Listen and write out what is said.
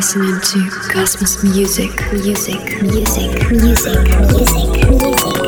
Listening to Cosmos Music, music, music, music, music, music, music.